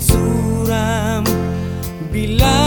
suram. Bila